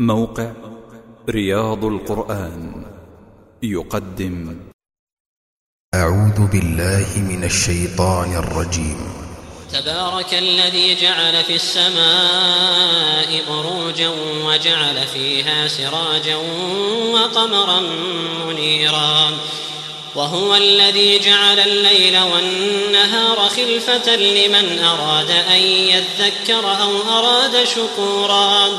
موقع رياض القرآن يقدم. أعوذ بالله من الشيطان الرجيم. تبارك الذي جعل في السماء بروجا وجعل فيها سراجا وقمرا منيرا. وهو الذي جعل الليل والنهار خلفة لمن أراد أن يذكر أو أراد شكورا.